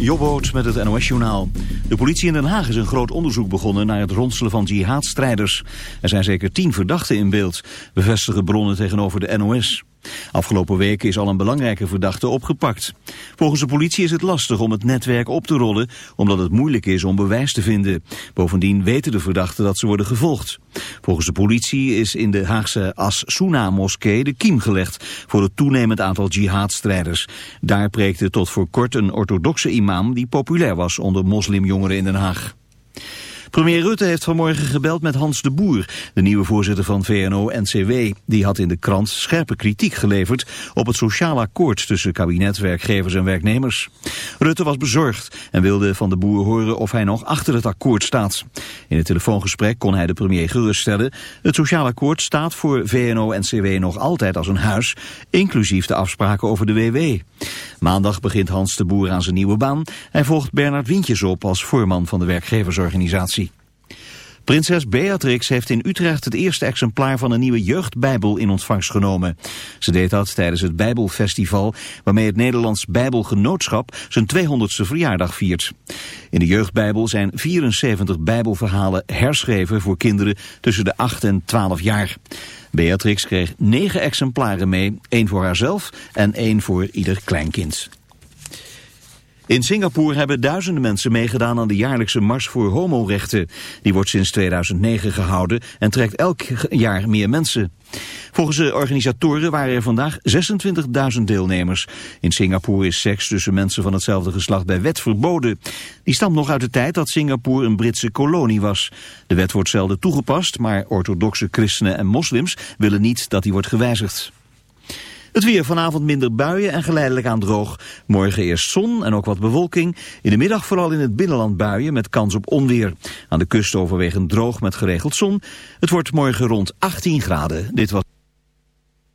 Jobboot met het NOS-journaal. De politie in Den Haag is een groot onderzoek begonnen naar het ronselen van jihadstrijders. Er zijn zeker tien verdachten in beeld, bevestigen bronnen tegenover de NOS. Afgelopen weken is al een belangrijke verdachte opgepakt. Volgens de politie is het lastig om het netwerk op te rollen, omdat het moeilijk is om bewijs te vinden. Bovendien weten de verdachten dat ze worden gevolgd. Volgens de politie is in de Haagse As-Souna-moskee de kiem gelegd voor het toenemend aantal jihadstrijders. Daar preekte tot voor kort een orthodoxe imam die populair was onder moslimjongeren in Den Haag. Premier Rutte heeft vanmorgen gebeld met Hans de Boer, de nieuwe voorzitter van VNO-NCW. Die had in de krant scherpe kritiek geleverd op het sociaal akkoord tussen kabinet, werkgevers en werknemers. Rutte was bezorgd en wilde van de Boer horen of hij nog achter het akkoord staat. In het telefoongesprek kon hij de premier geruststellen. Het sociaal akkoord staat voor VNO-NCW nog altijd als een huis, inclusief de afspraken over de WW. Maandag begint Hans de Boer aan zijn nieuwe baan. Hij volgt Bernard Wientjes op als voorman van de werkgeversorganisatie. Prinses Beatrix heeft in Utrecht het eerste exemplaar van een nieuwe jeugdbijbel in ontvangst genomen. Ze deed dat tijdens het Bijbelfestival, waarmee het Nederlands Bijbelgenootschap zijn 200ste verjaardag viert. In de jeugdbijbel zijn 74 bijbelverhalen herschreven voor kinderen tussen de 8 en 12 jaar. Beatrix kreeg negen exemplaren mee, één voor haarzelf en één voor ieder kleinkind. In Singapore hebben duizenden mensen meegedaan aan de jaarlijkse Mars voor Homorechten. Die wordt sinds 2009 gehouden en trekt elk jaar meer mensen. Volgens de organisatoren waren er vandaag 26.000 deelnemers. In Singapore is seks tussen mensen van hetzelfde geslacht bij wet verboden. Die stamt nog uit de tijd dat Singapore een Britse kolonie was. De wet wordt zelden toegepast, maar orthodoxe christenen en moslims willen niet dat die wordt gewijzigd. Het weer vanavond minder buien en geleidelijk aan droog. Morgen eerst zon en ook wat bewolking. In de middag vooral in het binnenland buien met kans op onweer. Aan de kust overwegend droog met geregeld zon. Het wordt morgen rond 18 graden. Dit was...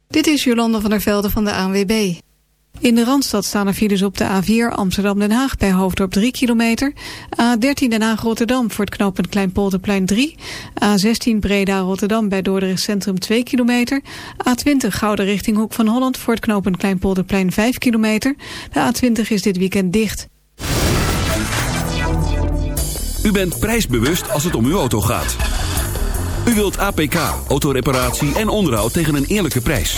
Dit is Jolanda van der Velde van de ANWB. In de Randstad staan er files op de A4 Amsterdam-Den Haag bij Hoofddorp 3 kilometer. A13 Den Haag-Rotterdam voor het knooppunt Kleinpolderplein 3. A16 Breda-Rotterdam bij Dordrecht Centrum 2 kilometer. A20 Gouden richting Hoek van Holland voor het knooppunt Kleinpolderplein 5 kilometer. De A20 is dit weekend dicht. U bent prijsbewust als het om uw auto gaat. U wilt APK, autoreparatie en onderhoud tegen een eerlijke prijs.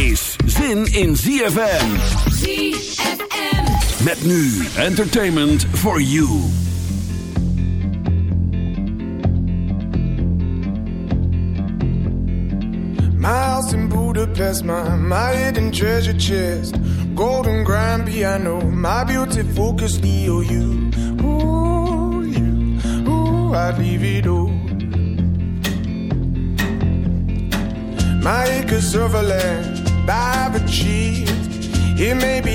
is zin in ZFM. ZFM. Met nu entertainment for you. My house in Budapest, my, my hidden treasure chest. Golden grand piano, my beauty focus EOU. Ooh, you, ooh, I'd leave it all. My acres of land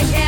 You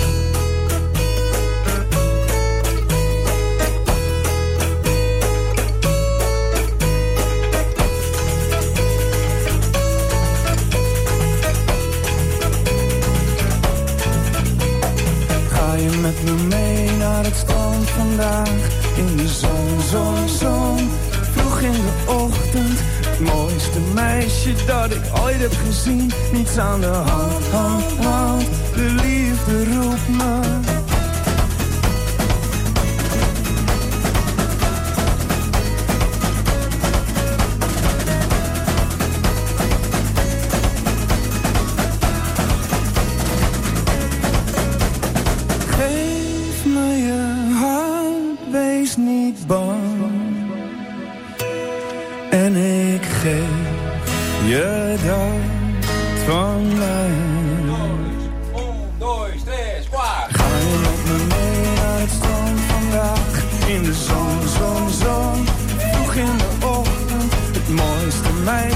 Dat ik ooit heb gezien. Niets aan de hand, hand, hand. De liefde roept me.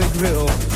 Is alles